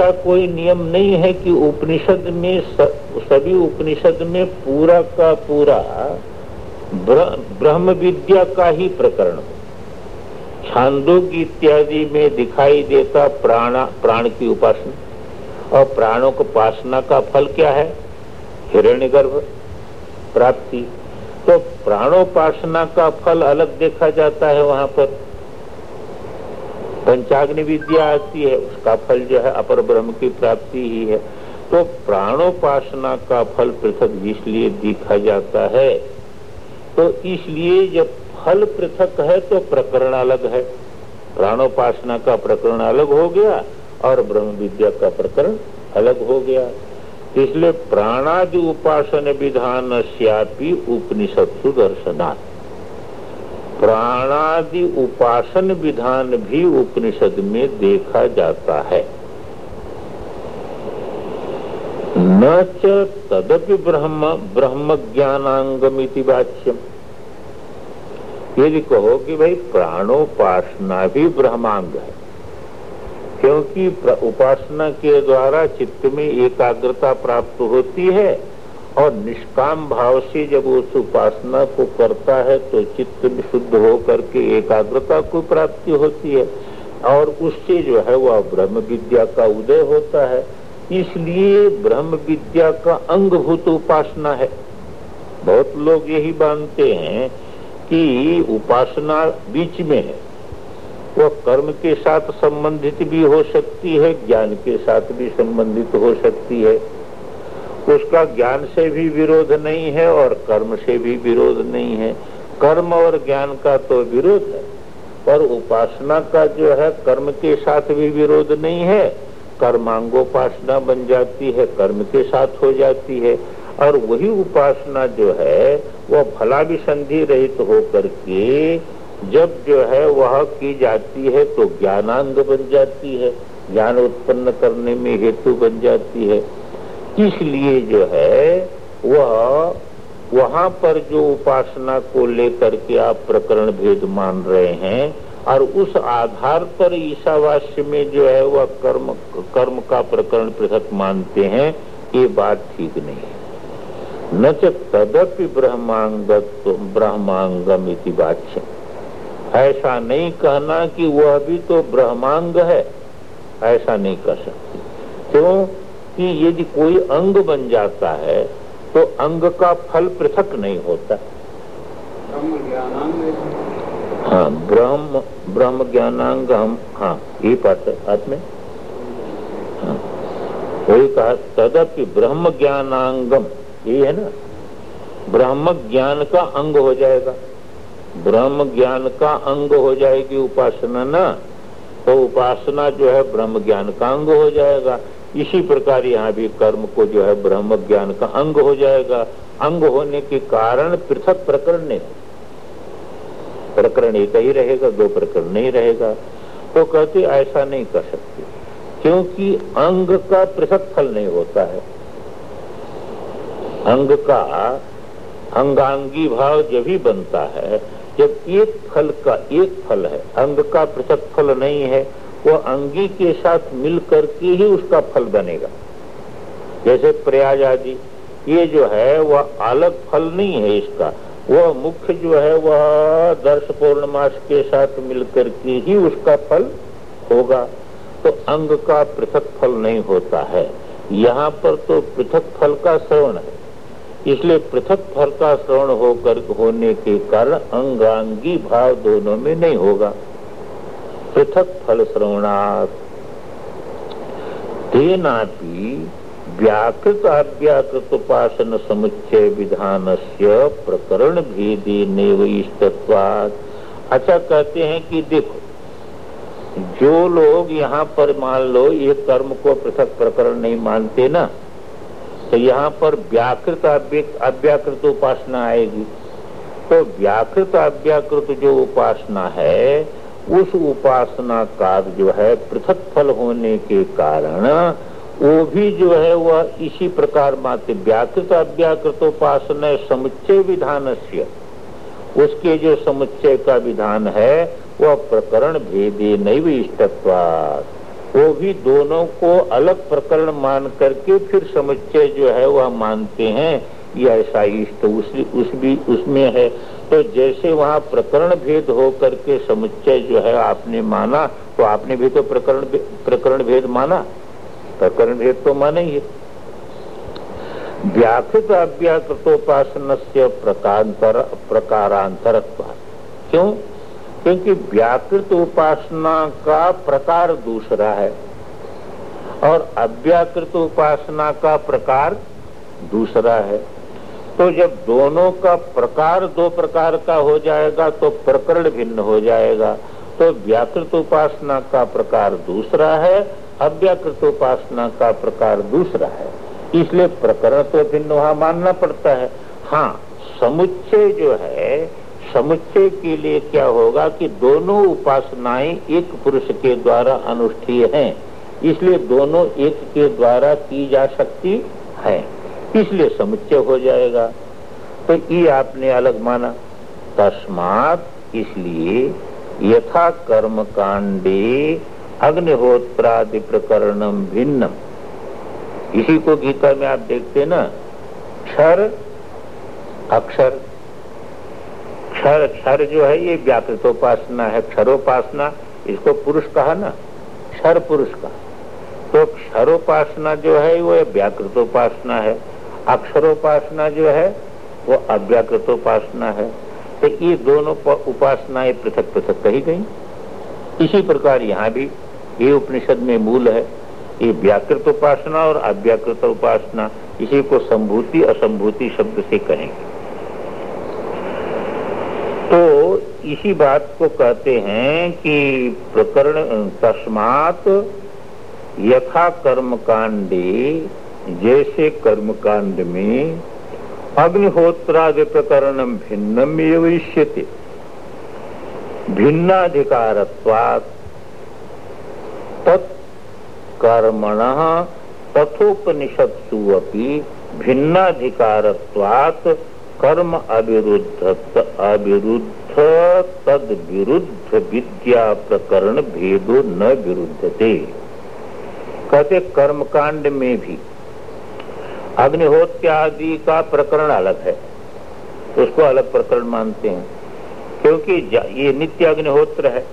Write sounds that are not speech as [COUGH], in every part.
ऐसा कोई नियम नहीं है कि उपनिषद में सभी उपनिषद में पूरा का पूरा ब्रह्म विद्या का ही प्रकरण हो। छांदोग इत्यादि में दिखाई देता प्राण प्राण की उपासना। और प्राणों को उपासना का फल क्या है? हिरण्यगर्भ प्राप्ति। तो प्राणोपासना का फल अलग देखा जाता है वहाँ पर। पंचाग्नि विद्या आती है, उसका फल जो है अपर ब्रह्म की प्राप्ति ही है। तो प्राणोपासना का फल पृथक इसलिए दिखा जाता है। तो इसलिए जब फल पृथक है तो प्रकरण अलग है। प्राणोपासना का प्रकरण अलग हो गया और ब्रह्म विद्या का प्रकरण अलग हो गया। इसलिए प्राणादि उपासन विधान श्यापी उपनिषद सुदर्शनाथ प्राणादि उपासन विधान भी उपनिषद में देखा जाता है। न तदपि ब्रह्म ब्रह्म ज्ञानांगमिति वाच्यम यदि कहो कि भाई प्राणोपासना भी ब्रह्मांग है। क्योंकि उपासना के द्वारा चित्त में एकाग्रता प्राप्त होती है और निष्काम भाव से जब उस उपासना को करता है तो चित्त शुद्ध हो करके एकाग्रता को प्राप्ति होती है। और उससे जो है, वह ब्रह्म विद्या का उदय होता है। इसलिए ब्रह्म विद्या का अंगभूत उपासना है। बहुत लोग यही मानते हैं कि उपासना बीच में है। वह कर्म के साथ संबंधित भी हो सकती है, ज्ञान के साथ भी संबंधित हो सकती है। उसका ज्ञान से भी विरोध नहीं है और कर्म से भी विरोध नहीं है। कर्म और ज्ञान का तो विरोध है, पर उपासना का जो है, कर्म के साथ भी विरोध नहीं है। कर्मांगोपासना बन जाती है, कर्म के साथ हो जाती है, और वही उपासना जो है, वह फला भी संधि रहित तो होकर के जब जो है, वह की जाती है तो ज्ञानांग बन जाती है। ज्ञान उत्पन्न करने में हेतु बन जाती है। इसलिए जो है, वह वहाँ पर जो उपासना को लेकर के आप प्रकरण भेद मान रहे हैं, और उस आधार पर ईशावास्य में जो है, वह कर्म कर्म का प्रकरण पृथक मानते हैं, ये बात ठीक नहीं है। न तदपि ब्रह्मांग ब्रह्मांगम इति वाच्य ऐसा नहीं कहना कि वह भी तो ब्रह्मांग है, ऐसा नहीं कर सकते। क्यों? कि यदि कोई अंग बन जाता है तो अंग का फल पृथक नहीं होता। हाँ ब्रह्म ब्रह्म ज्ञानांग हम हाँ ये पाठ हाथ में। हाँ वही कहा, तदपि ब्रह्म ज्ञानांगम, ये है ना? ब्रह्म ज्ञान का अंग हो जाएगा। ब्रह्म ज्ञान का अंग हो जाएगी उपासना ना तो उपासना जो है ब्रह्म ज्ञान का अंग हो जाएगा। इसी प्रकार यहाँ भी कर्म को जो है ब्रह्म ज्ञान का अंग हो जाएगा। अंग होने के कारण पृथक प्रकरण नहीं प्रकरण एक ही रहेगा, दो प्रकरण नहीं रहेगा। तो कहते, ऐसा नहीं कर सकते। क्योंकि अंग का पृथक फल नहीं होता है। अंग का अंगांगी भाव जब ही बनता है, जब एक फल का एक फल है, अंग का पृथक फल नहीं है वो अंगी के साथ मिल करके ही उसका फल बनेगा। जैसे प्रयाज आदि ये जो है, वह अलग फल नहीं है इसका। वह मुख्य जो है, वह दर्श पूर्णमास के साथ मिलकर के ही उसका फल होगा। तो अंग का पृथक फल नहीं होता है। यहाँ पर तो पृथक फल का श्रवण है। इसलिए पृथक फल का श्रवण होकर होने के कारण अंगांगी भाव दोनों में नहीं होगा। पृथक फल श्रवणात्। तेनापि व्याकृत अव्याकृत उपासन समुच्चय विधान से प्रकरण भेदी नैव अच्छा कहते हैं कि देखो, जो लोग यहाँ पर मान लो ये कर्म को पृथक प्रकरण नहीं मानते ना तो यहाँ पर व्याकृत अव्याकृत उपासना आएगी। तो व्याकृत अव्याकृत जो उपासना है उस उपासना का जो है पृथक फल होने के कारण, वो भी जो है वह इसी प्रकार मात्र व्याकृत अव्याकृत उपासना समुच्चय विधान उसके जो समुच्चय का विधान है, वह प्रकरण भेदे नहीं इष्टत्वाद वो भी दोनों को अलग प्रकरण मान करके फिर समुच्चय जो है वह मानते हैं। ये ऐसा इष्ट उस, उस भी उसमें है। तो जैसे वहाँ प्रकरण भेद हो करके समुच्चय जो है आपने माना तो आपने भी तो प्रकरण प्रकरण भेद माना। प्रकरण भेद तो माना ही व्याकृत अव्याकृतोपासन से प्रकारांतर प्रकारांतर क्यों? क्योंकि व्याकृत उपासना का प्रकार दूसरा है और अव्याकृत उपासना का प्रकार दूसरा है। तो जब दोनों का प्रकार दो प्रकार का हो जाएगा तो प्रकरण भिन्न हो जाएगा। तो व्याकृत उपासना का प्रकार दूसरा है, अव्याकृत उपासना का प्रकार दूसरा है। इसलिए प्रकरण तो भिन्न वहाँ मानना पड़ता है। हाँ समुच्चय जो है, समुच्चय के लिए क्या होगा कि दोनों उपासनाएँ एक पुरुष के द्वारा अनुष्ठीय हैं। इसलिए दोनों एक के द्वारा की जा सकती है। इसलिए समुच्चय हो जाएगा। तो ये आपने अलग माना। तस्मात इसलिए यथा कर्म कांडे अग्निहोत्रादि प्रकरणम भिन्नम। इसी को गीता में आप देखते ना, क्षर, अक्षर। क्षर क्षर जो है ये व्याकृतोपासना है, क्षरोपासना, इसको पुरुष कहा ना, क्षर पुरुष का। तो क्षरोपासना जो है वो व्याकृतोपासना है। अक्षरोपासना जो है, वो अव्याकृतोपासना है। तो ये दोनों उपासनाएँ पृथक पृथक कही गई। इसी प्रकार यहाँ भी ये उपनिषद में मूल है, ये व्याकृत उपासना और अव्याकृत उपासना इसी को संभूति असंभूति शब्द से कहेंगे। तो इसी बात को कहते हैं कि प्रकरण, तस्मात यथा कर्म कांडे जैसे कर्म कांड में अग्निहोत्रादि प्रकरण भिन्नम विष्यते भिन्नाधिकारत्वात् तत्कर्मण तथोपनिषत्सु अपि भिन्नाधिकारत्वात् कर्म अविरुद्ध अविरुद्ध तद विरुद्ध विद्या प्रकरण भेदो न विरुद्धते कहते कर्मकांड में भी अग्निहोत्र आदि का प्रकरण अलग है। उसको अलग प्रकरण मानते हैं। क्योंकि ये नित्य अग्निहोत्र है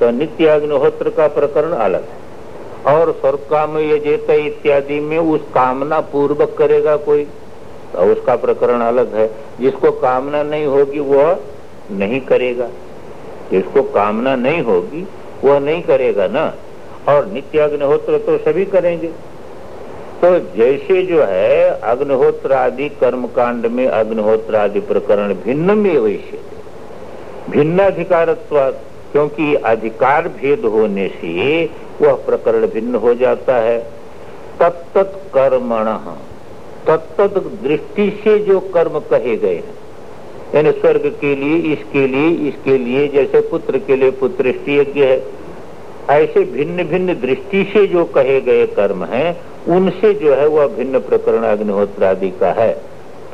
तो नित्य अग्निहोत्र का प्रकरण अलग है। और स्वर्ग काम ये जेता इत्यादि में उस कामना पूर्वक करेगा कोई तो उसका प्रकरण अलग है। जिसको कामना नहीं होगी, वह नहीं करेगा। जिसको कामना नहीं होगी, वह नहीं करेगा ना। और नित्य अग्निहोत्र तो सभी करेंगे। तो जैसे जो है अग्निहोत्र आदि कर्म कांड में अग्निहोत्र आदि प्रकरण भिन्न में वैसे। भिन्न भिन्नाधिकारत्व, क्योंकि अधिकार भेद होने से वह प्रकरण भिन्न हो जाता है। तत्त कर्मण तत्त दृष्टि से जो कर्म कहे गए हैं। यानी स्वर्ग के लिए, इसके लिए इसके लिए, जैसे पुत्र के लिए पुत्र यज्ञ है। ऐसे भिन्न भिन्न दृष्टि से जो कहे गए कर्म हैं, उनसे जो है वह भिन्न प्रकरण अग्निहोत्र आदि का है।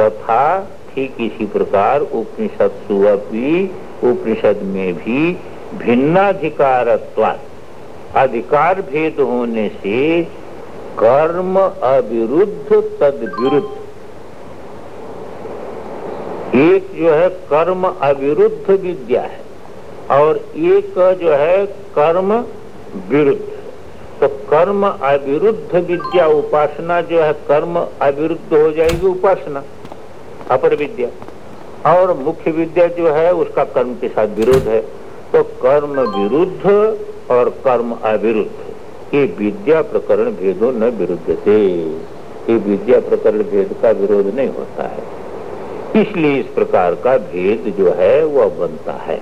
तथा ठीक इसी प्रकार उपनिषद सुअपी उपनिषद में भी भिन्नाधिकार अधिकार भेद होने से कर्म अविरुद्ध तद विरुद्ध एक जो है कर्म अविरुद्ध विद्या है, और एक जो है कर्म विरुद्ध। तो कर्म अविरुद्ध विद्या, उपासना जो है, कर्म अविरुद्ध हो जाएगी उपासना, अपर विद्या। और मुख्य विद्या जो है, उसका कर्म के साथ विरोध है। तो कर्म विरुद्ध और कर्म अविरुद्ध, ये विद्या प्रकरण भेदों न विरुद्ध थे ये विद्या प्रकरण भेद का विरोध नहीं होता है। इसलिए इस प्रकार का भेद जो है, वह बनता है।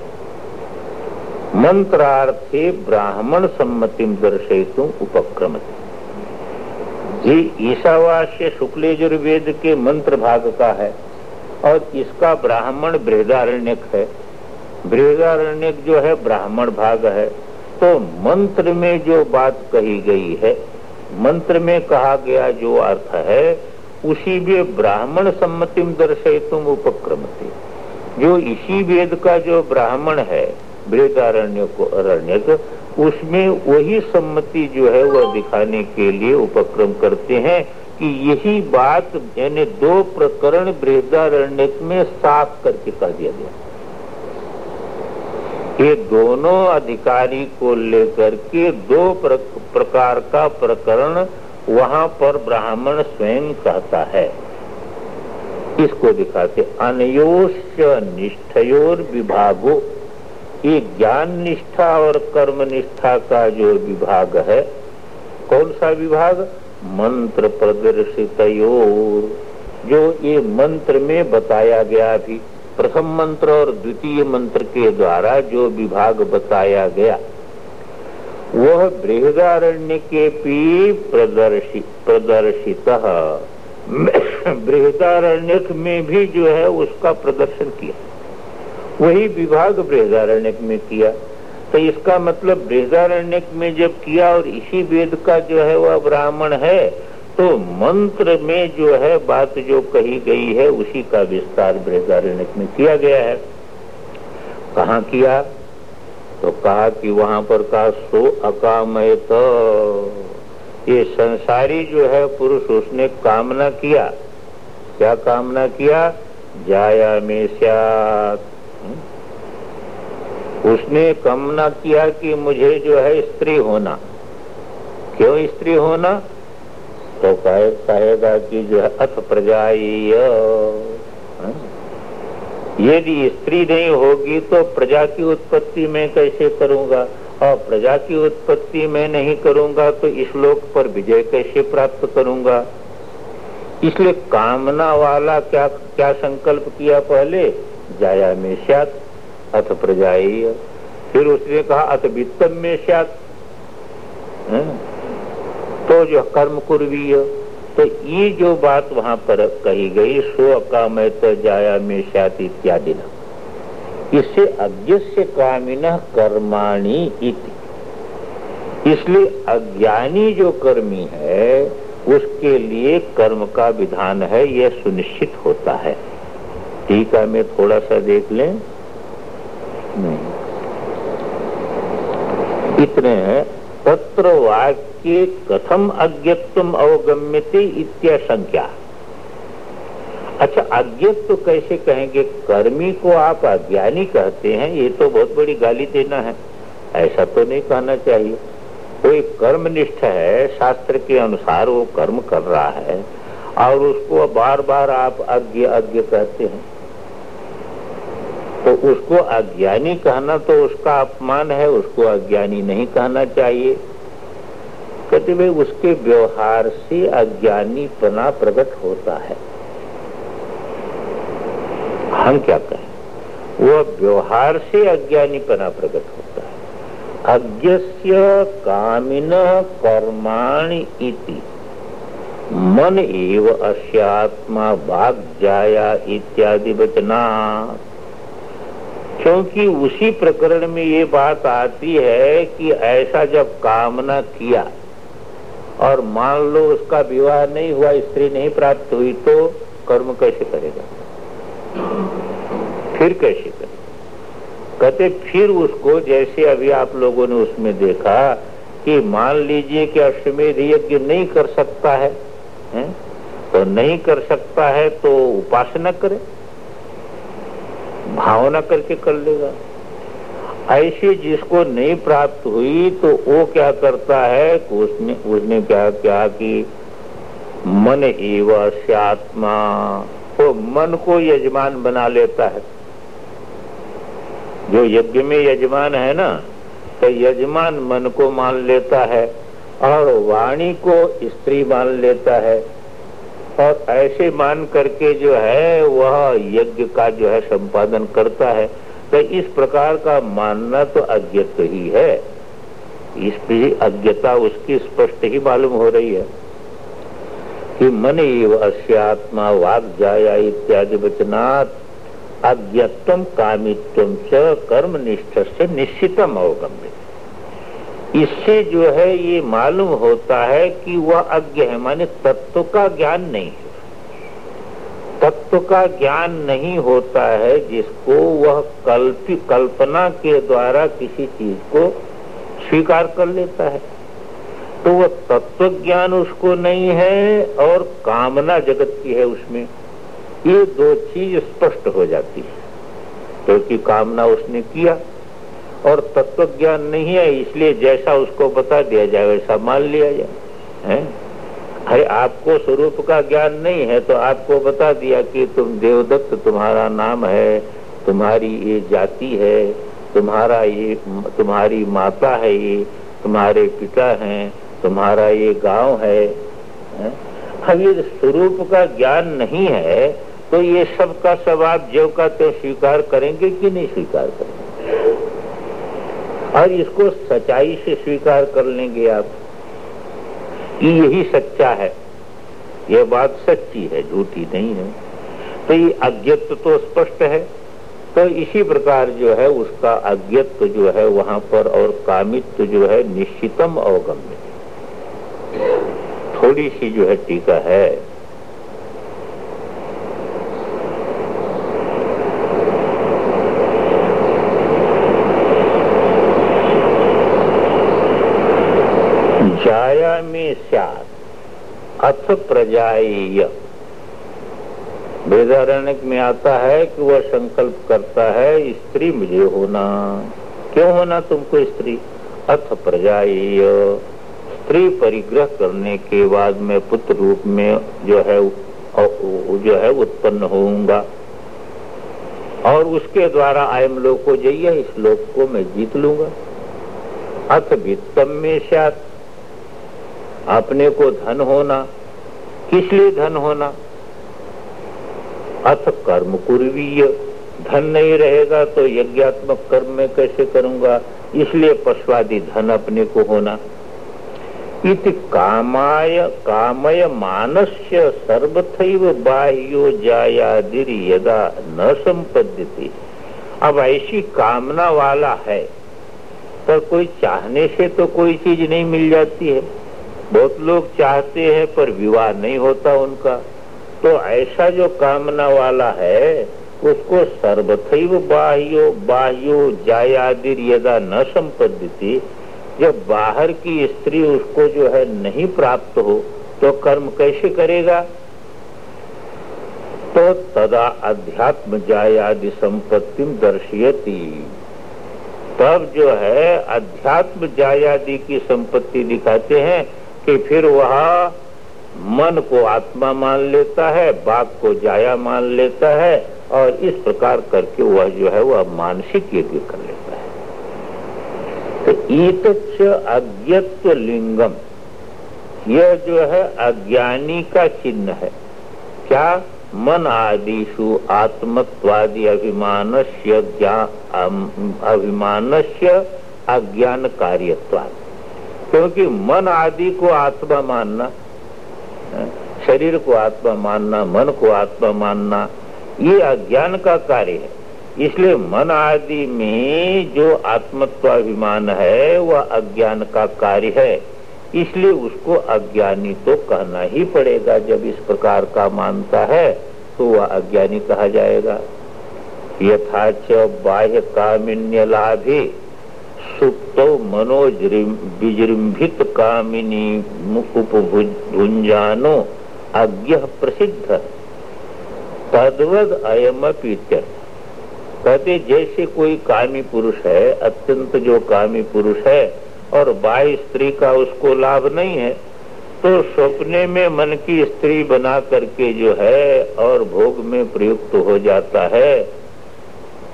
मंत्रार्थे ब्राह्मण सम्मति दर्शयतु उपक्रम जी ईशावास्य शुक्ल यजुर्वेद के मंत्र भाग का है, और इसका ब्राह्मण बृहदारण्यक है। बृहदारण्यक जो है, ब्राह्मण भाग है। तो मंत्र में जो बात कही गई है, मंत्र में कहा गया जो अर्थ है, उसी में ब्राह्मण सम्मति दर्शय तुम उपक्रम जो इसी वेद का जो ब्राह्मण है बृहदारण्य को अरण्यक उसमें वही सम्मति जो है वह दिखाने के लिए उपक्रम करते हैं कि यही बात यानी दो प्रकरण बृहदारण्य में साफ़ करके कह दिया गया। ये दोनों अधिकारी को लेकर के दो प्रकार का प्रकरण वहाँ पर ब्राह्मण स्वयं कहता है। इसको दिखाते अनयोश निष्ठयोर विभागो ये ज्ञान निष्ठा और कर्म निष्ठा का जो विभाग है, कौन सा विभाग? मंत्र प्रदर्शित जो ये मंत्र में बताया गया अभी, प्रथम मंत्र और द्वितीय मंत्र के द्वारा जो विभाग बताया गया, वह बृहदारण्य के पी प्रदर्शित प्रदर्शित [COUGHS] बृहदारण्य में भी जो है उसका प्रदर्शन किया। वही विभाग बृहदारण्य में किया। तो इसका मतलब बृहदारण्य में जब किया और इसी वेद का जो है वह ब्राह्मण है तो मंत्र में जो है बात जो कही गई है, उसी का विस्तार बृहदारण्य में किया गया है। कहा किया? तो कहा कि वहाँ पर का सो अकामय तो ये संसारी जो है पुरुष, उसने कामना किया। क्या कामना किया? जाया में उसने कामना किया कि मुझे जो है स्त्री होना। क्यों स्त्री होना? तो कहेगा कि जो है अथ प्रजा हाँ? यदि स्त्री नहीं होगी तो प्रजा की उत्पत्ति में कैसे करूँगा? और प्रजा की उत्पत्ति में नहीं करूँगा तो इस लोक पर विजय कैसे प्राप्त करूँगा? इसलिए कामना वाला क्या क्या संकल्प किया पहले? जाया में अथ प्रजा फिर उसने कहा, अथ वित्तम में सात तो जो कर्म कुर्वीय तो ये जो बात वहाँ पर कही गई, सो अकामय जाया में सात इत्यादि ना। इससे अज्ञ कामिन कर्माणी इति। इसलिए अज्ञानी जो कर्मी है, उसके लिए कर्म का विधान है, यह सुनिश्चित होता है। टीका में थोड़ा सा देख लें। नहीं। इतने तत्र वाक्य कथम अज्ञत्व अवगम्यते इत्याशंख्या अच्छा अज्ञत्व तो कैसे कहेंगे? कर्मी को आप अज्ञानी कहते हैं, ये तो बहुत बड़ी गाली देना है। ऐसा तो नहीं कहना चाहिए। कोई कर्मनिष्ठ है, शास्त्र के अनुसार वो कर्म कर रहा है, और उसको बार बार आप अज्ञ अज्ञ कहते हैं। तो उसको अज्ञानी कहना तो उसका अपमान है, उसको अज्ञानी नहीं कहना चाहिए। कहते भाई, उसके व्यवहार से अज्ञानी पना प्रकट होता है। हम क्या कहें? वो व्यवहार से अज्ञानीपना प्रकट होता है। अज्ञस्य कामिन कर्माणि इति। मन एव भाग जाया इत्यादि वचना क्योंकि उसी प्रकरण में ये बात आती है कि ऐसा जब कामना किया और मान लो उसका विवाह नहीं हुआ स्त्री नहीं प्राप्त हुई तो कर्म कैसे करेगा? फिर कैसे करेगा? कहते फिर उसको जैसे अभी आप लोगों ने उसमें देखा कि मान लीजिए कि अश्वमेध यज्ञ नहीं कर सकता है, है? तो नहीं कर सकता है तो उपासना करे। भावना करके कर लेगा। ऐसे जिसको नहीं प्राप्त हुई तो वो क्या करता है उसने उसने क्या क्या कि मन एवं आत्मा वो मन को यजमान बना लेता है। जो यज्ञ में यजमान है ना तो यजमान मन को मान लेता है और वाणी को स्त्री मान लेता है। और ऐसे मान करके जो है, वह यज्ञ का जो है संपादन करता है। तो इस प्रकार का मानना तो अज्ञत ही है। इस अज्ञता उसकी स्पष्ट ही मालूम हो रही है कि मन एव अस्यात्मा वाग जाया इत्यादि वचनात् अज्ञत्व कामित्व च कर्म निष्ठ से निश्चितम अवगम्य इससे जो है ये मालूम होता है कि वह अज्ञ है, माने तत्व का ज्ञान नहीं है। तत्व का ज्ञान नहीं होता है जिसको वह कल्पी, कल्पना के द्वारा किसी चीज़ को स्वीकार कर लेता है। तो वह तत्व ज्ञान उसको नहीं है और कामना जगत की है उसमें। ये दो चीज़ स्पष्ट हो जाती है, क्योंकि तो कामना उसने किया। और तत्व ज्ञान नहीं है इसलिए जैसा उसको बता दिया जाए वैसा मान लिया जाए। है? अरे आपको स्वरूप का ज्ञान नहीं है तो आपको बता दिया कि तुम देवदत्त तुम्हारा नाम है तुम्हारी ये जाति है तुम्हारा ये तुम्हारी माता है ये तुम्हारे पिता हैं तुम्हारा ये गाँव है, अब ये स्वरूप का ज्ञान नहीं है तो ये सब का सब आप जो का तो स्वीकार करेंगे कि नहीं स्वीकार करेंगे? और इसको सच्चाई से स्वीकार कर लेंगे आप। कि यही सच्चा है। यह बात सच्ची है, झूठी नहीं है। तो ये अज्ञत्व तो स्पष्ट है। तो इसी प्रकार जो है, उसका अज्ञत्व जो है, वहाँ पर और कामित्व जो है, निश्चितम अवगम्य थोड़ी सी जो है टीका है। जाया में सात अथ प्रजाएय वेदारण्य में आता है कि वह संकल्प करता है, स्त्री मुझे होना। क्यों होना तुमको स्त्री? अथ प्रजाएय स्त्री परिग्रह करने के बाद मैं पुत्र रूप में जो है जो है उत्पन्न होऊँगा। और उसके द्वारा आयम लोग को जाइए इस लोक को मैं जीत लूँगा। अथ वित्तम में सात अपने को धन होना। किस लिए धन होना? अथ कर्म कुर्वीय। धन नहीं रहेगा तो यज्ञात्मक कर्म में कैसे करूँगा? इसलिए पशुवादी धन अपने को होना। इति कामाय, कामय मानस्य सर्वथैव बाह्यो जायादिर यदा न संपद्यते अब ऐसी कामना वाला है, पर कोई चाहने से तो कोई चीज़ नहीं मिल जाती है। बहुत लोग चाहते हैं, पर विवाह नहीं होता उनका। तो ऐसा जो कामना वाला है, उसको सर्वथैव बाह्यो बाह्यो जायादिर यदा न संपद्यति, जब बाहर की स्त्री उसको जो है नहीं प्राप्त हो तो कर्म कैसे करेगा? तो तदा अध्यात्म जायादि संपत्ति दर्शयती। तब जो है अध्यात्म जायादि की संपत्ति दिखाते हैं कि फिर वह मन को आत्मा मान लेता है बाघ को जाया मान लेता है, और इस प्रकार करके वह जो है, वह मानसिक यज्ञ कर लेता है। तो ईत अज्ञत्व लिंगम, यह जो है, अज्ञानी का चिन्ह है। क्या? मन आदिशु आत्मत्वादि अभिमान अभिमान अज्ञान कार्यत्वाद क्योंकि मन आदि को आत्मा मानना शरीर को आत्मा मानना, मन को आत्मा मानना, ये अज्ञान का कार्य है। इसलिए मन आदि में जो आत्मत्वाभिमान है, वह अज्ञान का कार्य है। इसलिए उसको अज्ञानी तो कहना ही पड़ेगा। जब इस प्रकार का मानता है तो वह अज्ञानी कहा जाएगा। यथाच बाह्य कामिन्य लाभे सुप्त मनोज विजृंभित कामिनी उपभुंजानो अज्ञ प्रसिद्ध। तद्वद अयम कहते, जैसे कोई कामी पुरुष है, अत्यंत जो कामी पुरुष है, और बाह्य स्त्री का उसको लाभ नहीं है तो सपने में मन की स्त्री बना करके जो है, और भोग में प्रयुक्त हो जाता है।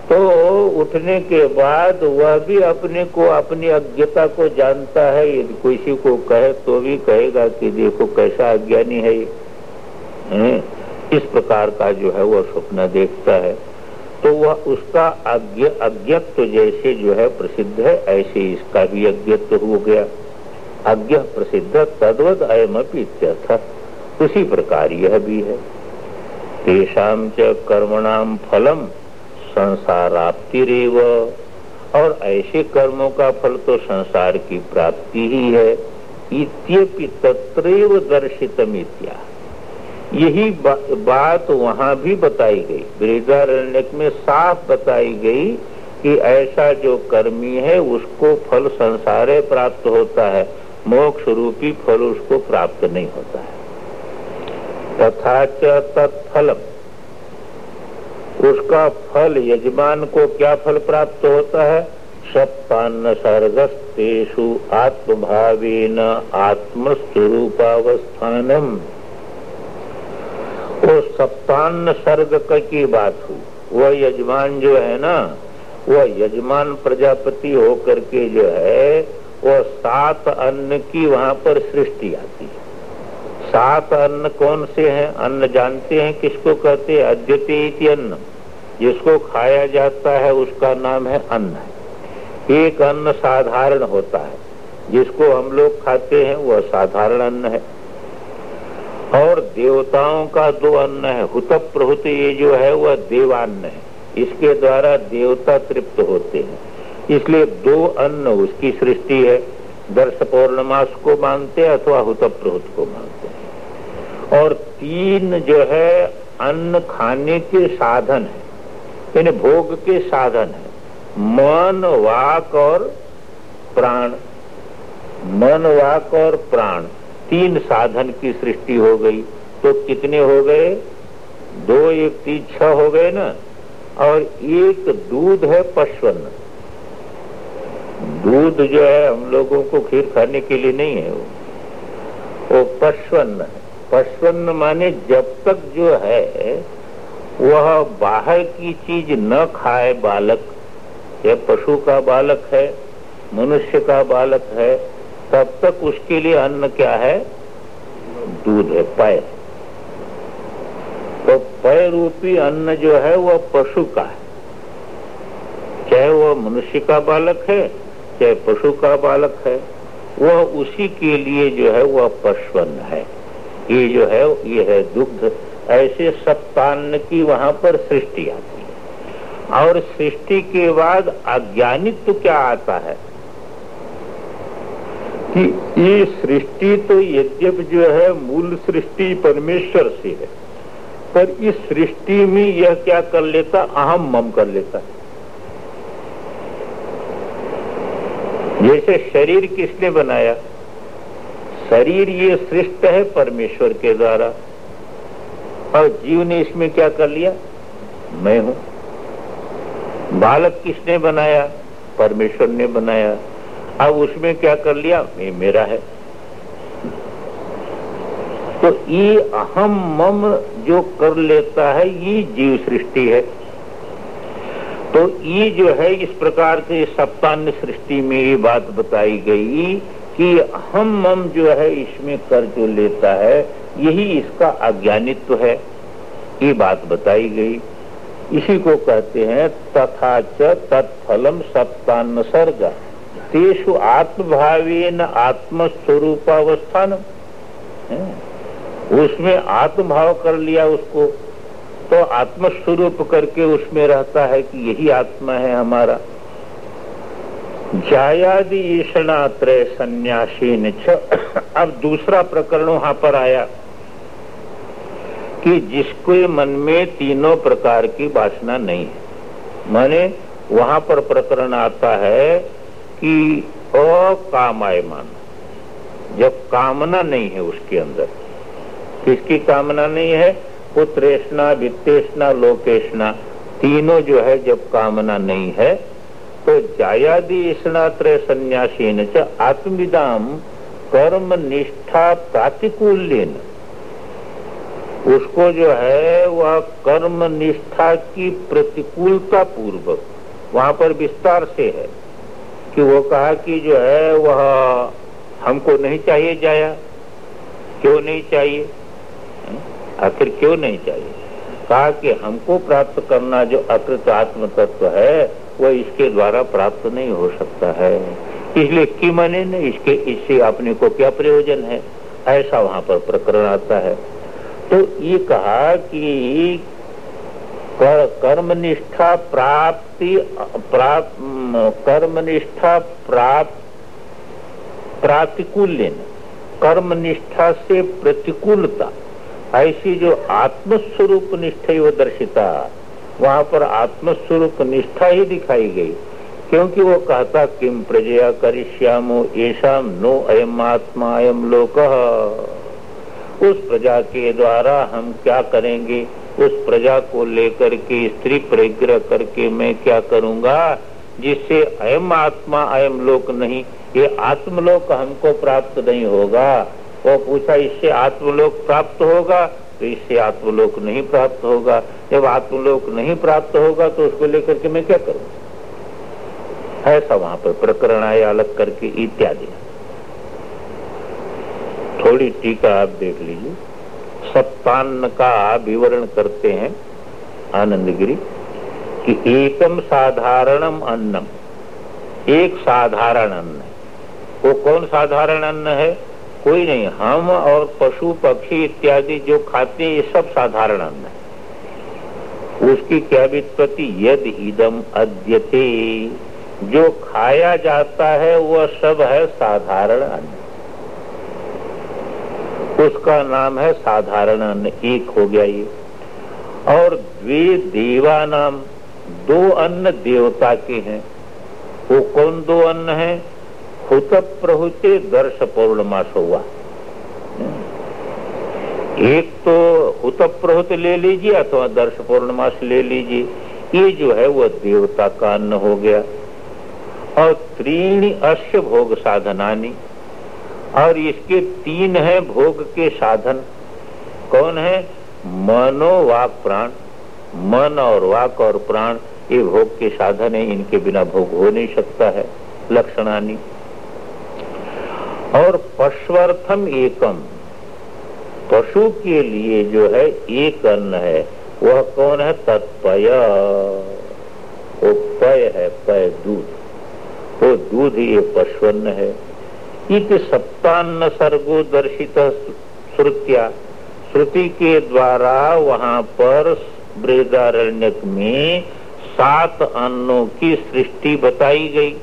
तो उठने के बाद वह भी अपने को, अपनी अज्ञता को जानता है। यदि किसी को कहे तो भी कहेगा कि देखो कैसा अज्ञानी है इस प्रकार का जो है वह स्वप्न देखता है। तो वह उसका अज्ञ, अज्ञत्व जैसे जो है प्रसिद्ध है, ऐसे इसका भी अज्ञत्व हो गया। अज्ञ प्रसिद्ध तद्वत अयम इत्यर्थ। उसी प्रकार यह भी है। तेषाम च कर्मणाम फलम संसाराप्तिरेव। और ऐसे कर्मों का फल तो संसार की प्राप्ति ही है। इत्यपि तत्रैव दर्शितम इत्या यही बा, बात वहाँ भी बताई गई। वृदारण्य में साफ़ बताई गई कि ऐसा जो कर्मी है उसको फल संसारे प्राप्त होता है। मोक्ष रूपी फल उसको प्राप्त नहीं होता है। तथा तत्फलम। उसका फल यजमान को क्या फल प्राप्त होता है? सप्तान्न सर्गस्तेषु आत्मभावेन आत्मस्वरूपावस्थानम। वो सप्तान्न सर्ग की बात हुई। वह यजमान जो है ना वह यजमान प्रजापति होकर के जो है वह सात अन्न की वहाँ पर सृष्टि आती है। सात अन्न कौन से हैं? अन्न जानते हैं किसको कहते हैं? अद्यते अन्न। जिसको खाया जाता है, उसका नाम है अन्न एक अन्न साधारण होता है। जिसको हम लोग खाते हैं, वह साधारण अन्न है। और देवताओं का दो अन्न है। हुत प्रहुत ये जो है, वह देवान्न है। इसके द्वारा देवता तृप्त होते हैं। इसलिए दो अन्न उसकी सृष्टि है। दर्श पौर्णमास को मानते हैं अथवा हुत प्रहुत को मानते हैं। और तीन जो है अन्न खाने के साधन है। यानी भोग के साधन है। मन, वाक और प्राण। मन, वाक और प्राण। तीन साधन की सृष्टि हो गई। तो कितने हो गए? दो एक तीन छह हो गए ना? और एक दूध है पशवन दूध जो है हम लोगों को खीर खाने के लिए नहीं है वो। वो पशवन है। पशवन माने जब तक जो है, वह बाहर की चीज़ न खाए बालक। या पशु का बालक है, मनुष्य का बालक है, तब तक उसके लिए अन्न क्या है? दूध है पय तो पय रूपी अन्न जो है, वह पशु का है। चाहे वह मनुष्य का बालक है, चाहे पशु का बालक है, वह उसी के लिए जो है, वह पशुअन्न है। ये जो है, ये है दुग्ध, ऐसे सप्तान्न की वहाँ पर सृष्टि आती है। और सृष्टि के बाद अज्ञानित्व क्या आता है? कि ये सृष्टि तो यद्यप जो है, मूल सृष्टि परमेश्वर से है। पर इस सृष्टि में यह क्या कर लेता? अहम मम कर लेता है। जैसे शरीर किसने बनाया? शरीर ये सृष्ट है परमेश्वर के द्वारा। और जीव ने इसमें क्या कर लिया? मैं हूँ। बालक किसने बनाया? परमेश्वर ने बनाया। अब उसमें क्या कर लिया? ये मेरा है। तो ये अहम मम जो कर लेता है, ये जीव सृष्टि है। तो ये जो है, इस प्रकार के सप्तान्य सृष्टि में ये बात बताई गई कि हम मम जो है इसमें कर जो लेता है, यही इसका अज्ञानित्व है। ये बात बताई गई। इसी को कहते हैं, तथा च तत्फलम सप्तान्न सर्ग तेषु आत्मभावेन आत्मस्वरूपावस्थान। उसमें आत्मभाव कर लिया उसको तो आत्मस्वरूप करके उसमें रहता है कि यही आत्मा है हमारा। जायादि ईषणात्रय अब दूसरा प्रकरण वहाँ पर आया कि जिसके मन में तीनों प्रकार की वासना नहीं है। माने वहाँ पर प्रकरण आता है कि अकामायमान जब कामना नहीं है उसके अंदर, किसकी कामना नहीं है? पुत्रेषणा वित्तेषणा लोकेशना, तीनों जो है जब कामना नहीं है तो जायादि त्रय सन्यासी आत्मविदाम कर्म निष्ठा प्रातिकूल उसको जो है, वह कर्म निष्ठा की प्रतिकूलता पूर्वक वहाँ पर विस्तार से है कि वो कहा कि जो है, वह हमको नहीं चाहिए जाया। क्यों नहीं चाहिए? आखिर क्यों नहीं चाहिए? कहा कि हमको प्राप्त करना जो अकृत आत्म तत्व है वह इसके द्वारा प्राप्त नहीं हो सकता है। इसलिए कि मने न, इसके, इससे अपने को क्या प्रयोजन है? ऐसा वहाँ पर प्रकरण आता है। तो ये कहा कि कर्मनिष्ठा प्राप्ति प्राप्त कर्मनिष्ठा प्राप्त प्रातिकूल कर्मनिष्ठा से प्रतिकूलता। ऐसी जो आत्मस्वरूप निष्ठा दर्शिता। वहाँ पर आत्मस्वरूप निष्ठा ही दिखाई गई, क्योंकि वो कहता किम प्रजया करिष्यामो ऐसा नो अयम आत्मा, अयम लोक। उस प्रजा के द्वारा हम क्या करेंगे? उस प्रजा को लेकर के स्त्री परिग्रह करके मैं क्या करूँगा? जिससे अयम आत्मा, अयम लोक नहीं, ये आत्मलोक हमको प्राप्त नहीं होगा। वो पूछा, इससे आत्मलोक प्राप्त होगा? तो इससे आत्मलोक नहीं प्राप्त होगा। जब आत्मलोक नहीं प्राप्त होगा तो उसको लेकर के मैं क्या करूँ? ऐसा वहाँ पर प्रकरण आए अलग करके इत्यादि। थोड़ी टीका आप देख लीजिए। सप्तान्न का विवरण करते हैं आनंदगिरी, कि एकम साधारणम अन्नम। एक साधारण अन्न वो कौन साधारण अन्न है? कोई नहीं, हम और पशु, पक्षी इत्यादि जो खाते हैं, ये सब साधारण अन्न है। उसकी क्या वित्पत्ति यद इदम अद्यते। जो खाया जाता है, वह सब है साधारण अन्न उसका नाम है साधारण अन्न एक हो गया ये। और द्वे देवा नाम दो अन्न देवता के हैं। वो कौन दो अन्न है? हुत प्रहुते दर्श पौर्णमास हुआ। एक तो हुत प्रहुत ले लीजिए, अथवा दर्श पौर्णमास ले लीजिए। ये जो है वह देवता का अन्न हो गया। और त्रीणी अश्य भोग साधनानी। और इसके तीन है भोग के साधन। कौन है? मनो वाक प्राण। मन और वाक और प्राण, ये भोग के साधन है। इनके बिना भोग हो नहीं सकता है, लक्षणानी। और पशुअर्थम एकम। पशु के लिए जो है एक अन्न है, वह कौन है? तत्पय। वो पय है, पय दूध। वो दूध ये पशुअन्न है। इत सप्तान्न सर्गो दर्शित श्रुतिया। श्रुति के द्वारा वहाँ पर बृहदारण्यक में सात अन्नों की सृष्टि बताई गई।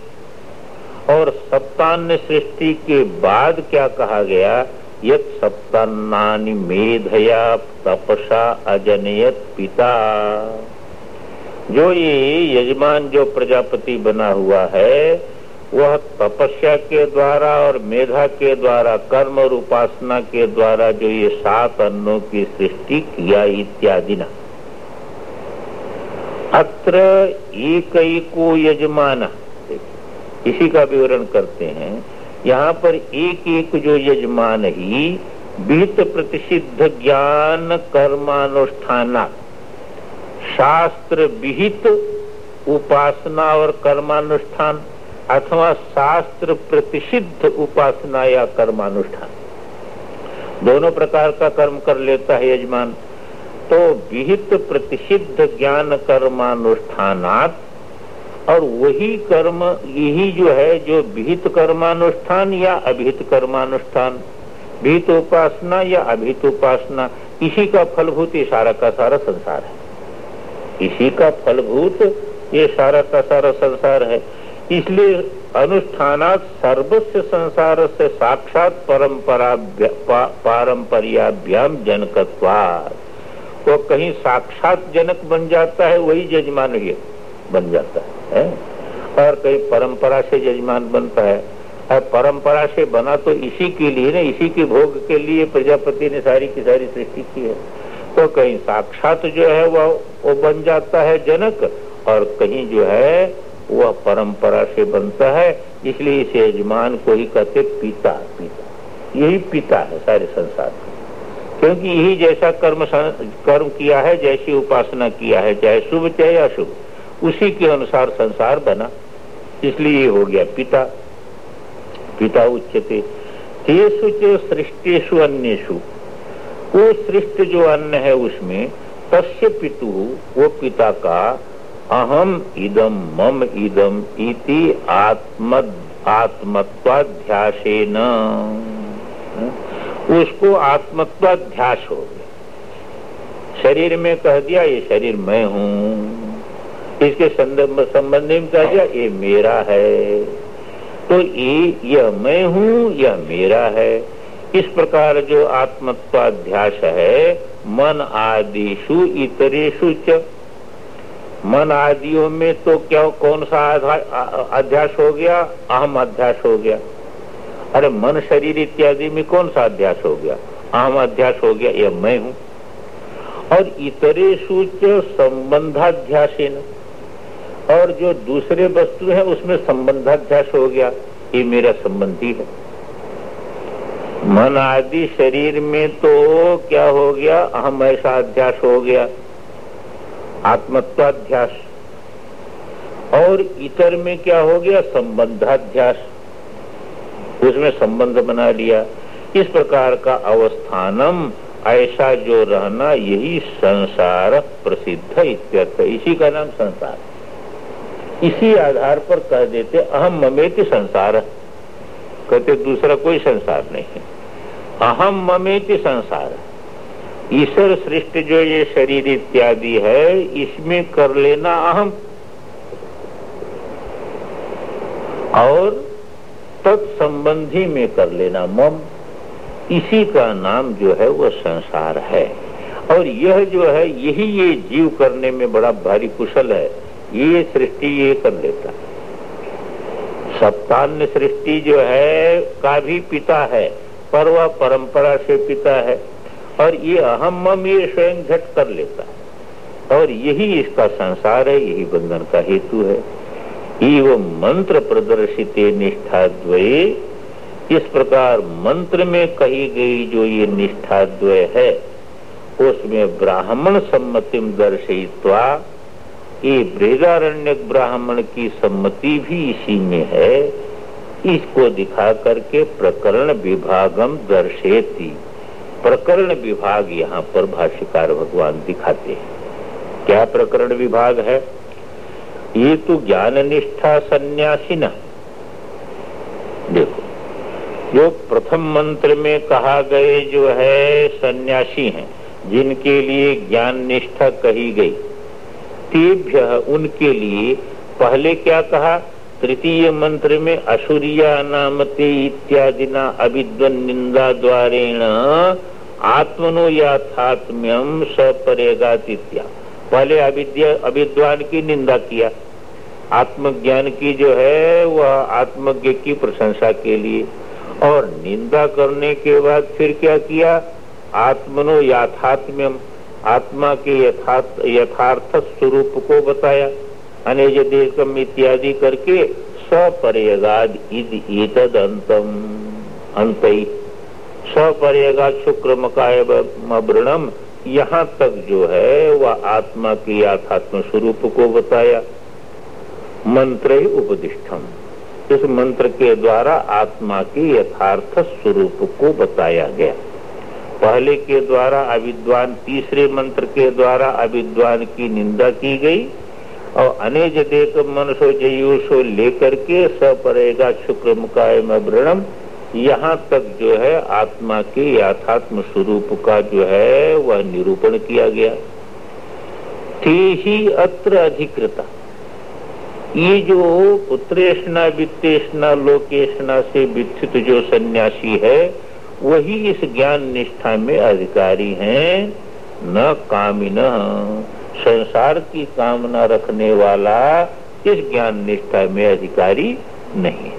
और सप्तान्न सृष्टि के बाद क्या कहा गया? यत सप्तान्नानि मेधया तपसा अजनयत पिता। जो ये यजमान, जो प्रजापति बना हुआ है, वह तपस्या के द्वारा और मेधा के द्वारा, कर्म और उपासना के द्वारा जो ये सात अन्नों की सृष्टि किया इत्यादि ना अत्र एक को यजमान इसी का विवरण करते हैं। यहाँ पर एक एक जो यजमान ही विहित प्रतिषिद्ध ज्ञान कर्मानुष्ठान, शास्त्र विहित उपासना और कर्मानुष्ठान अथवा शास्त्र प्रतिषिद्ध उपासना या कर्मानुष्ठान। दोनों प्रकार का कर्म कर लेता है यजमान। तो विहित प्रतिषिद्ध ज्ञान कर्मानुष्ठानात और वही कर्म यही जो है जो भीत कर्मानुष्ठान या अभिहित कर्मानुष्ठान विहित उपासना या अभिहित उपासना इसी का फलभूत ये सारा का सारा संसार है। इसी का फलभूत ये सारा का सारा संसार है। इसलिए अनुष्ठानात सर्वस्व संसार से साक्षात परंपरा पारंपरियाभ्याम जनकत्वाद वो कहीं साक्षात जनक बन जाता है वही जजमान बन जाता है, है? और कहीं परंपरा से यजमान बनता है। और परंपरा से बना तो इसी के लिए ना, इसी के भोग के लिए प्रजापति ने सारी की सारी सृष्टि की है। तो कहीं साक्षात जो है वह, वो बन जाता है जनक, और कहीं जो है वह परंपरा से बनता है। इसलिए इस यजमान को ही कहते पिता पिता। यही पिता है सारे संसार का क्योंकि यही जैसा कर्म कर्म किया है, जैसी उपासना किया है, चाहे शुभ, चाहे अशुभ। उसी के अनुसार संसार बना। इसलिए हो गया पिता। पिता उच्चते तेसु च सृष्टेशु अन्यु वो सृष्ट जो अन्न है उसमें, तस्य पितु, वो पिता का, अहम इदम मम इदम इति आत्म आत्मत्वाध्यासेन। उसको आत्मत्वाध्यास हो गया। शरीर में कह दिया, ये शरीर मैं हूँ। इसके संदर्भ संबंध में कह दिया ये मेरा है। तो ये यह मैं हूँ यह मेरा है। इस प्रकार जो आत्मत्वाध्यास है, मन आदिशु इतरेशु च। मन आदियों में तो क्या, कौन सा अध्यास हो गया? अहम अध्यास हो गया। अरे, मन, शरीर इत्यादि में कौन सा अध्यास हो गया? अहम अध्यास हो गया यह मैं हूँ। और इतरे सूच संबंधाध्यासीन। और जो दूसरे वस्तु है, उसमें संबंधाध्यास हो गया। ये मेरा संबंधी है। मन आदि शरीर में तो क्या हो गया? अहम ऐसा अध्यास हो गया। आत्मत्वाध्यास और इतर में क्या हो गया? संबंधाध्यास उसमें संबंध बना लिया। इस प्रकार का अवस्थानम, ऐसा जो रहना, यही संसार प्रसिद्ध इत्यर्थ। इसी का नाम संसार। इसी आधार पर कह देते अहम ममेति संसार। कहते, दूसरा कोई संसार नहीं है। अहम ममेति संसार। ईश्वर सृष्टि जो ये शरीर इत्यादि है, इसमें कर लेना अहम और तत्संबंधी में कर लेना मम। इसी का नाम जो है वो संसार है। और यह जो है, यही ये जीव करने में बड़ा भारी कुशल है। ये सृष्टि ये कर लेता है। सप्तान्य सृष्टि जो है का भी पिता है पर वह परंपरा से पिता है, और ये अहम मम ये स्वयं झट कर लेता है। और यही इसका संसार है, यही बंधन का हेतु है। वो मंत्र प्रदर्शित निष्ठा द्वय इस प्रकार मंत्र में कही गई जो ये निष्ठा द्वय है, उसमें ब्राह्मण सम्मतिम दर्शित्वा ये बृदारण्य ब्राह्मण की सम्मति भी इसी में है। इसको दिखा करके प्रकरण विभागम दर्शेती। प्रकरण विभाग यहाँ पर भाष्यकार भगवान दिखाते हैं। क्या प्रकरण विभाग है? ये तो ज्ञान निष्ठा सन्यासी न। देखो, जो प्रथम मंत्र में कहा गए जो है सन्यासी हैं, जिनके लिए ज्ञान निष्ठा कही गई। तेभ्य उनके लिए पहले क्या कहा? तृतीय मंत्र में असुरिया नामते इत्यादि न अविद्वन निंदा द्वारेण आत्मनो याथात्म्यम सपरेगातित्या पहले अविद्या, अविद्वान की निंदा किया। आत्मज्ञान की जो है, वह आत्मज्ञ की प्रशंसा के लिए। और निंदा करने के बाद फिर क्या किया? आत्मनो याथात्म्यम आत्मा के यथार्थ यथार्थ स्वरूप को बताया। अनेज देशम इत्यादि करके सपर्यगाद इद अंतम अंत सपर्यगाद शुक्र मकाय व्रणम यहाँ तक जो है, वह आत्मा की यथात्म स्वरूप को बताया। मंत्र उपदिष्टम। इस मंत्र के द्वारा आत्मा की यथार्थ स्वरूप को बताया गया। पहले के द्वारा अविद्वान, तीसरे मंत्र के द्वारा अविद्वान की निंदा की गई और अनेज देख मनसो जयुषो लेकर के सपरेगा शुक्र मुकाय व्रणम यहाँ तक जो है आत्मा के यथात्म स्वरूप का जो है वह निरूपण किया गया। ते ही अत्र अधिकृता। ये जो पुत्रेशना वित्तेषणा लोकेशना से वित्थित जो सन्यासी है वही इस ज्ञान निष्ठा में अधिकारी हैं, न कामिन। संसार की कामना रखने वाला इस ज्ञान निष्ठा में अधिकारी नहीं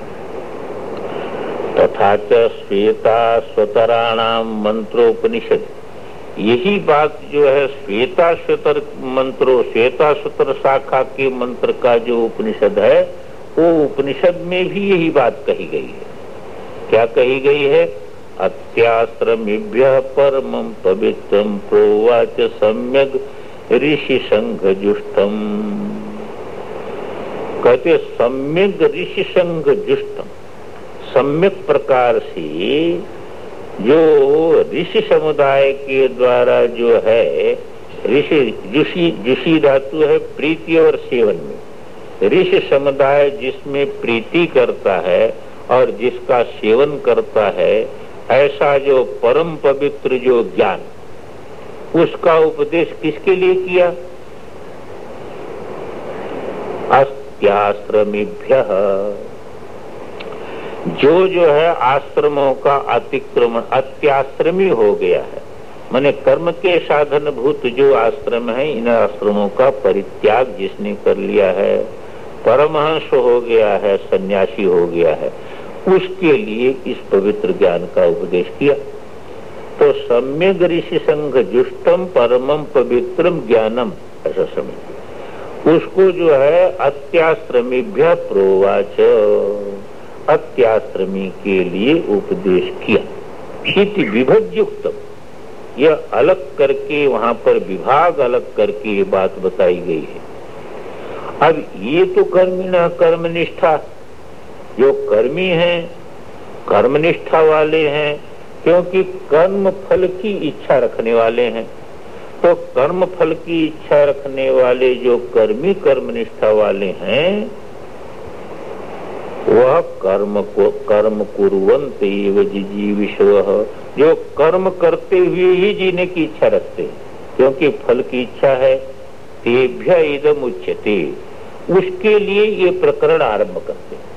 तथा श्वेता स्वतराणाम मंत्रोपनिषद। यही बात जो है, श्वेता स्वतर मंत्रो, श्वेता स्वतर शाखा के मंत्र का जो उपनिषद है, वो उपनिषद में भी यही बात कही गई है। क्या कही गई है? अत्याश्रमिभ्य परम पवित्र प्रोवाच संघ जुष्टम कहते सम्यक ऋषि संघ जुष्टम सम्यक प्रकार से जो ऋषि समुदाय के द्वारा जो है, ऋषि जुशी जुशी धातु है प्रीति और सेवन में। ऋषि समुदाय जिसमें प्रीति करता है और जिसका सेवन करता है ऐसा जो परम पवित्र जो ज्ञान, उसका उपदेश किसके लिए किया? अस्त्याश्रमीभ्य जो जो है आश्रमों का अतिक्रमण अत्याश्रमी हो गया है। मैंने कर्म के साधन भूत जो आश्रम है, इन आश्रमों का परित्याग जिसने कर लिया है, परमहंस हो गया है, सन्यासी हो गया है। उसके लिए इस पवित्र ज्ञान का उपदेश किया। तो सम्यक ऋषि संघ जुष्टम परमम पवित्रम ज्ञानम, ऐसा समझ उसको जो है अत्याश्रमीभ्य प्रोवाच, अत्याश्रमी के लिए उपदेश किया। विभज्युक्तम। यह अलग करके, वहाँ पर विभाग अलग करके ये बात बताई गई है। अब ये तो कर्मिणा कर्मनिष्ठा जो कर्मी हैं, कर्मनिष्ठा वाले हैं, क्योंकि कर्म फल की इच्छा रखने वाले हैं। तो कर्म फल की इच्छा रखने वाले जो कर्मी कर्मनिष्ठा वाले हैं, वह कर्म को, कर्म कुरंत विश्व जो कर्म करते हुए ही जीने की इच्छा रखते हैं, क्योंकि फल की इच्छा है, तेभ्य इदम उच्चते उसके लिए ये प्रकरण आरंभ करते हैं।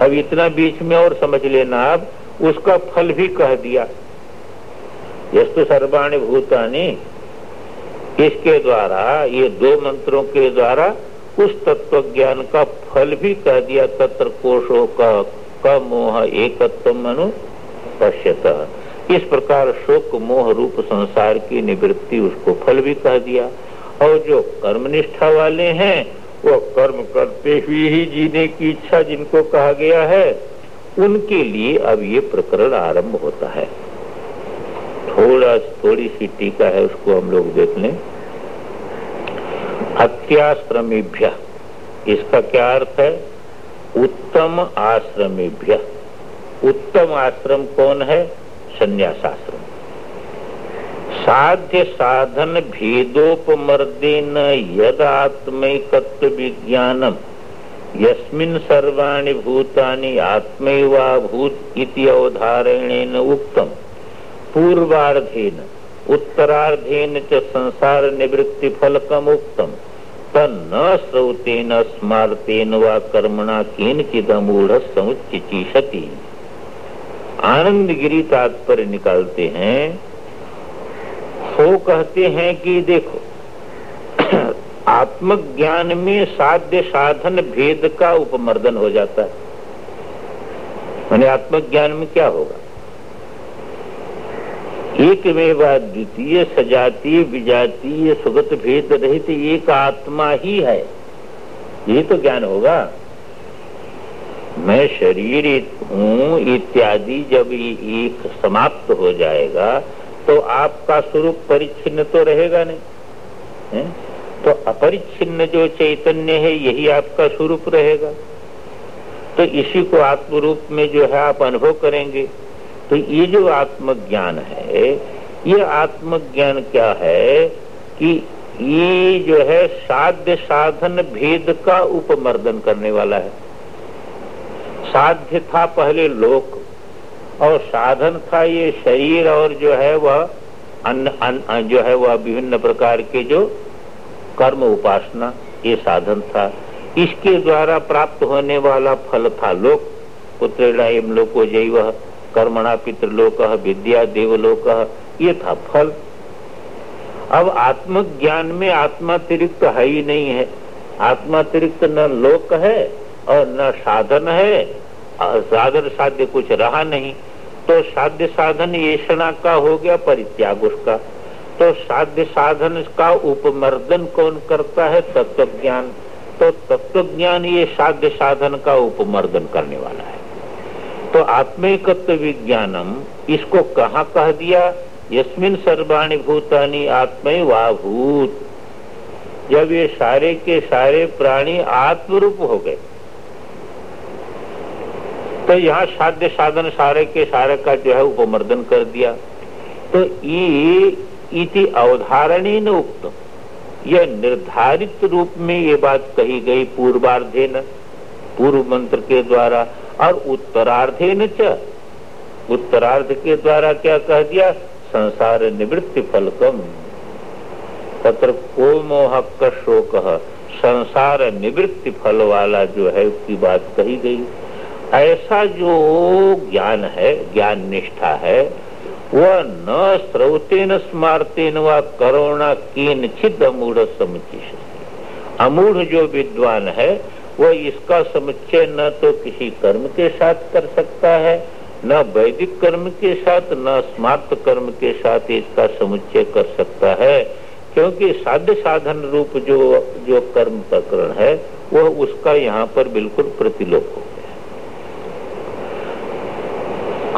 अब इतना बीच में और समझ लेना आप उसका फल भी कह दिया। यस्तु सर्वाणी भूतानी इसके द्वारा, ये दो मंत्रों के द्वारा, उस तत्व ज्ञान का फल भी कह दिया, तत्र कोशो का का मोह एक मनु पश्यत। इस प्रकार शोक, मोह, रूप, संसार की निवृत्ति, उसको फल भी कह दिया। और जो कर्मनिष्ठा वाले हैं वो कर्म करते हुए ही जीने की इच्छा जिनको कहा गया है, उनके लिए अब ये प्रकरण आरंभ होता है। थोड़ा थोड़ी सी टीका है उसको हम लोग देख लें। हत्याश्रमीभ्य इसका क्या अर्थ है? उत्तम आश्रमीभ्य। उत्तम आश्रम कौन है? संन्यासाश्रम। साध्य साधन भेदोपमर्देन यद आत्मैकत्व विज्ञानम यस्मिन सर्वाणि भूतानि आत्मैवा भूत इति अवधारणेन उक्तम पूर्वार्धेन, उत्तरार्धेन च संसार निवृत्ति फलकम उक्तम तन्न श्रौतेन स्मार्तेन वा कर्मणा केनचिदमूढ़ समुच्चिचीषति आनंद गिरी तात्पर्य निकालते हैं। वो कहते हैं कि देखो, आत्मज्ञान में साध्य साधन भेद का उपमर्दन हो जाता है। मैंने आत्मज्ञान में क्या होगा? एक में द्वितीय सजातीय, विजातीय, सुगत भेद रहित एक आत्मा ही है। ये तो ज्ञान होगा। मैं शरीर हूँ, इत्यादि जब एक समाप्त हो जाएगा तो आपका स्वरूप परिच्छिन्न तो रहेगा नहीं, है? तो अपरिच्छिन्न जो चैतन्य है, यही आपका स्वरूप रहेगा। तो इसी को आत्म रूप में जो है आप अनुभव करेंगे। तो ये जो आत्मज्ञान है, ये आत्मज्ञान क्या है कि ये जो है साध्य साधन भेद का उपमर्दन करने वाला है। साध्य था पहले लोक और साधन था ये शरीर और जो है वह अन्न अन, जो है वह विभिन्न प्रकार के जो कर्म उपासना ये साधन था। इसके द्वारा प्राप्त होने वाला फल था लोक। पुत्र लोको जैव कर्मणा पितृलोक विद्या देवलोक ये था फल। अब आत्मज्ञान में आत्मातिरिक्त है ही नहीं है। आत्मातिरिक्त न लोक है और न साधन है। साधन साध्य कुछ रहा नहीं। तो साध्य साधन येषणा का हो गया परित्याग उसका। तो साध्य साधन का उपमर्दन कौन करता है? तत्व ज्ञान तो तत्व ज्ञान ये साध्य साधन का उपमर्दन करने वाला है। तो आत्मिकत्व विज्ञानम, इसको कहा कह दिया? यस्मिन सर्वाणी भूतानी आत्मय वाभूत जब ये सारे के सारे प्राणी आत्मरूप हो गए तो यहाँ साध्य साधन सारे के सारे का जो है उपमर्दन कर दिया। तो ये इति अवधारणी न उक्त। यह निर्धारित रूप में ये बात कही गई पूर्वार्धे न पूर्व मंत्र के द्वारा और उत्तरार्धे न उत्तरार्ध के द्वारा क्या कह दिया? संसार निवृत्ति फलकम। तत्र को मोह का शोक संसार निवृत्ति फल वाला जो है उसकी बात कही गई। ऐसा जो ज्ञान है, ज्ञान निष्ठा है, वह न स्रोतेन स्मारतेन व करुणा छिद अमूढ़ समुचित अमूढ़ जो विद्वान है, वह इसका समुच्चय न तो किसी कर्म के साथ कर सकता है, न वैदिक कर्म के साथ, न स्मार्त कर्म के साथ इसका समुच्चय कर सकता है, क्योंकि साध्य साधन रूप जो जो कर्म प्रकरण है, वह उसका यहाँ पर बिल्कुल प्रतिलोप हो।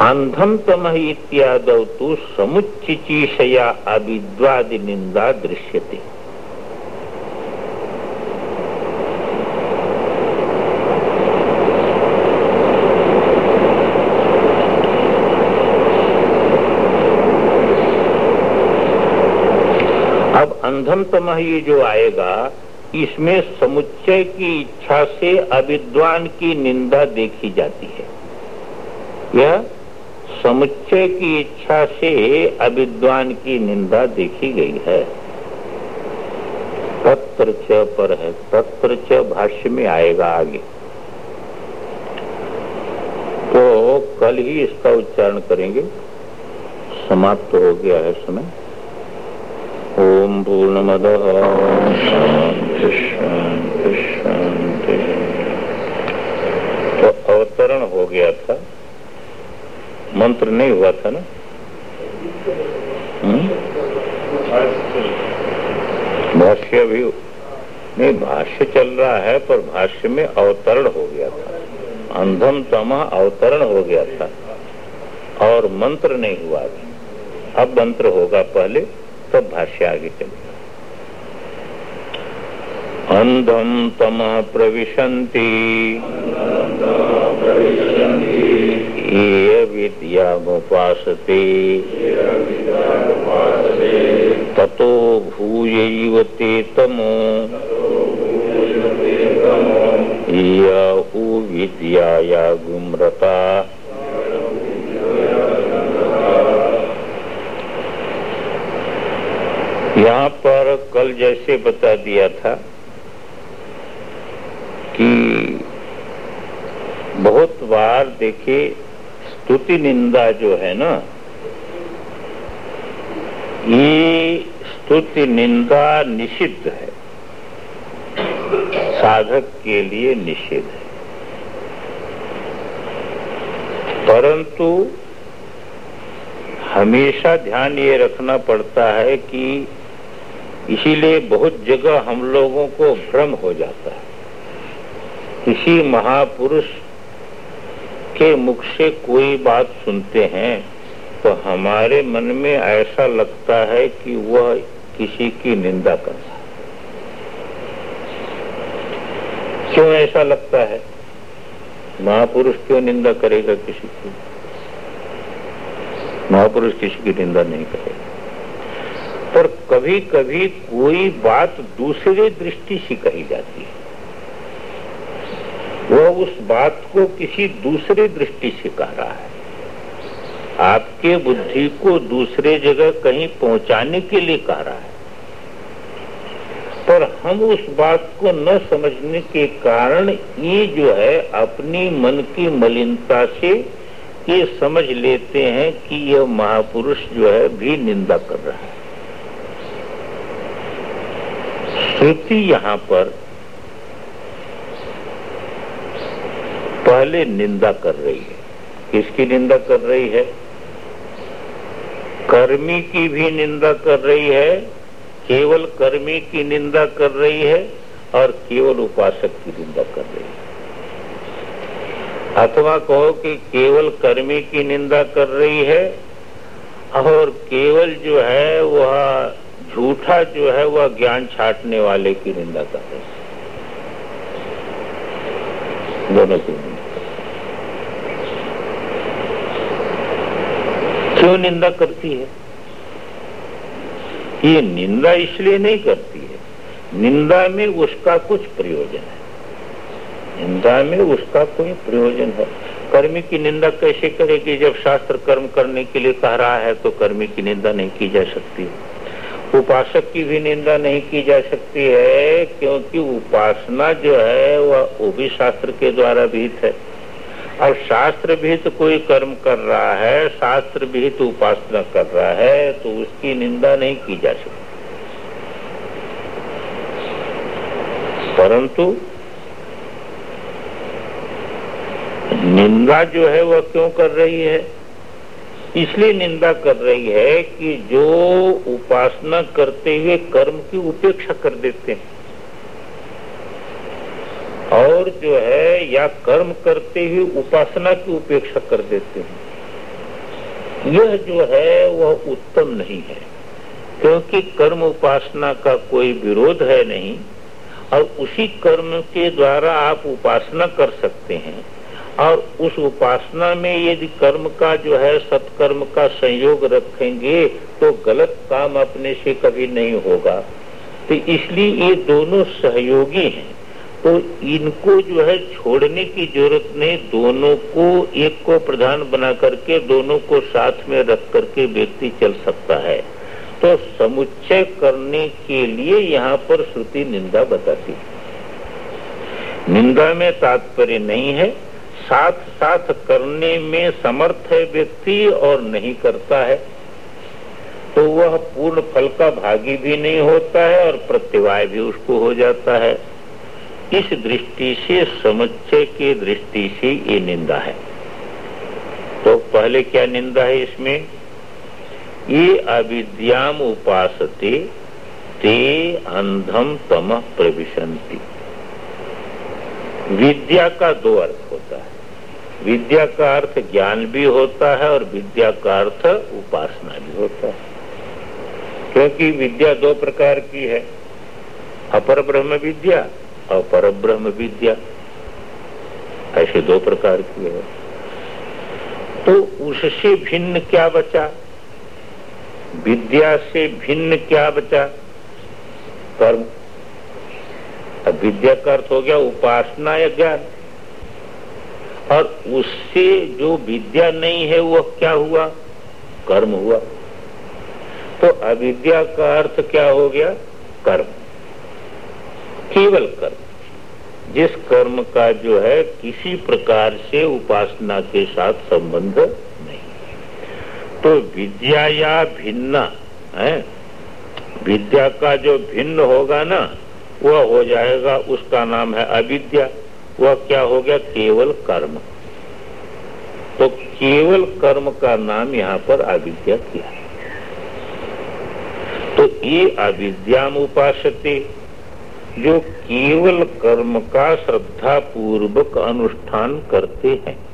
तम इत्याद तो समुचिचीषया अविद्वादि निंदा दृश्यते। अब अंधम तमह ये जो आएगा, इसमें समुच्चय की इच्छा से अविद्वान की निंदा देखी जाती है। यह समुच्चय की इच्छा से अविद्वान की निंदा देखी गई है। तत्र च पर है, तत्र च भाष्य में आएगा आगे। तो कल ही इसका उच्चारण करेंगे। समाप्त तो हो गया है समय। ओम शांति शांति। तो अवतरण हो गया था। मंत्र नहीं हुआ था ना? हम्म? भाष्य भी नहीं, भाष्य चल रहा है, पर भाष्य में अवतरण हो गया था। अंधम तमा अवतरण हो गया था। और मंत्र नहीं हुआ था अब मंत्र होगा पहले, तब तो भाष्य आगे चलेगा। अंधम तम प्रविशंति ये विद्यामुपासते ततो भूयैव ते तमो। यु विद्याया गुम्रता। यहाँ पर कल जैसे बता दिया था कि बहुत बार देखिए स्तुति निंदा जो है ना, ये स्तुति निंदा निषिद्ध है। साधक के लिए निषिद्ध है। परंतु हमेशा ध्यान ये रखना पड़ता है कि इसीलिए बहुत जगह हम लोगों को भ्रम हो जाता है। किसी महापुरुष के मुख से कोई बात सुनते हैं तो हमारे मन में ऐसा लगता है कि वह किसी की निंदा कर क्यों ऐसा लगता है? महापुरुष क्यों निंदा करेगा किसी की? महापुरुष किसी की निंदा नहीं करेगा। पर कभी कभी कोई बात दूसरे दृष्टि से कही जाती है। वह उस बात को किसी दूसरे दृष्टि से कह रहा है। आपके बुद्धि को दूसरे जगह कहीं पहुँचाने के लिए कह रहा है। पर हम उस बात को न समझने के कारण ये जो है, अपनी मन की मलिनता से ये समझ लेते हैं कि यह महापुरुष जो है, भी निंदा कर रहा है। श्रुति यहाँ पर पहले निंदा कर रही है। किसकी निंदा कर रही है? कर्मी की भी निंदा कर रही है, केवल कर्मी की निंदा कर रही है और केवल उपासक की निंदा कर रही है। अथवा कहो कि केवल कर्मी की निंदा कर रही है और केवल जो है, वह झूठा जो है, वह ज्ञान छाटने वाले की निंदा कर रही है। दोनों की निंदा क्यों निंदा करती है। ये निंदा इसलिए नहीं करती है। निंदा में उसका कुछ प्रयोजन है। निंदा में उसका कोई प्रयोजन है। कर्मी की निंदा कैसे करेगी? जब शास्त्र कर्म करने के लिए कह रहा है तो कर्मी की निंदा नहीं की जा सकती। उपासक की भी निंदा नहीं की जा सकती है, क्योंकि उपासना जो है, वह वो भी शास्त्र के द्वारा भीत है। और शास्त्र भी तो कोई कर्म कर रहा है, शास्त्र भी तो उपासना कर रहा है तो उसकी निंदा नहीं की जा सकती। परंतु निंदा जो है वह क्यों कर रही है? इसलिए निंदा कर रही है कि जो उपासना करते हुए कर्म की उपेक्षा कर देते हैं और जो है, या कर्म करते हुए उपासना की उपेक्षा कर देते हैं। यह जो है, वह उत्तम नहीं है। क्योंकि कर्म उपासना का कोई विरोध है नहीं, और उसी कर्म के द्वारा आप उपासना कर सकते हैं। और उस उपासना में यदि कर्म का जो है, सत्कर्म का संयोग रखेंगे तो गलत काम अपने से कभी नहीं होगा। तो इसलिए ये दोनों सहयोगी हैं। तो इनको जो है छोड़ने की ज़रूरत नहीं, दोनों को एक को प्रधान बना करके, दोनों को साथ में रख करके व्यक्ति चल सकता है। तो समुच्चय करने के लिए यहाँ पर श्रुति निंदा बताती है। निंदा में तात्पर्य नहीं है। साथ साथ करने में समर्थ है व्यक्ति और नहीं करता है। तो वह पूर्ण फल का भागी भी नहीं होता है और प्रत्यवाय भी उसको हो जाता है। इस दृष्टि से, समुच्चय की दृष्टि से ये निंदा है। तो पहले क्या निंदा है इसमें? ये अविद्याम उपासते, ते अंधम तम प्रविशंति विद्या का दो अर्थ होता है। विद्या का अर्थ ज्ञान भी होता है और विद्या का अर्थ उपासना भी होता है। क्योंकि विद्या दो प्रकार की है। अपर ब्रह्म विद्या और ब्रह्म विद्या ऐसे दो प्रकार की है। तो उससे भिन्न क्या बचा? विद्या से भिन्न क्या बचा? कर्म। अब विद्या का अर्थ हो गया उपासना या ज्ञान। और उससे जो विद्या नहीं है, वह क्या हुआ? कर्म हुआ। तो अविद्या का अर्थ क्या हो गया? कर्म। केवल कर्म। जिस कर्म का जो है, किसी प्रकार से उपासना के साथ संबंध नहीं। तो विद्या या भिन्न, है? विद्या का जो भिन्न होगा ना, वह हो जाएगा, उसका नाम है अविद्या। वह क्या हो गया? केवल कर्म। तो केवल कर्म का नाम यहाँ पर अविद्या किया। तो ये अविद्याम उपासते जो केवल कर्म का श्रद्धा पूर्वक अनुष्ठान करते हैं।